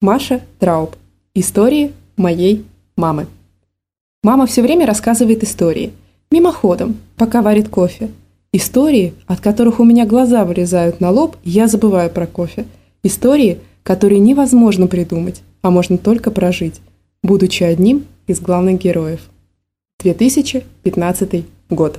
Маша Трауб. Истории моей мамы. Мама все время рассказывает истории. Мимоходом, пока варит кофе. Истории, от которых у меня глаза вылезают на лоб, и я забываю про кофе. Истории, которые невозможно придумать, а можно только прожить, будучи одним из главных героев. 2015 год.